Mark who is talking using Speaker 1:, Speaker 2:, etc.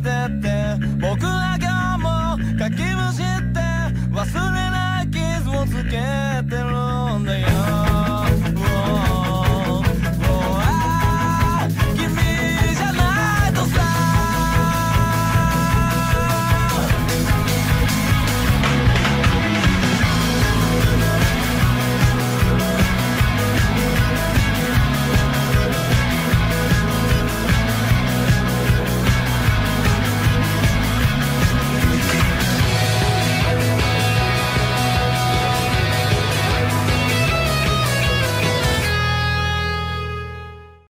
Speaker 1: てって僕ら今日もかきむしって忘れない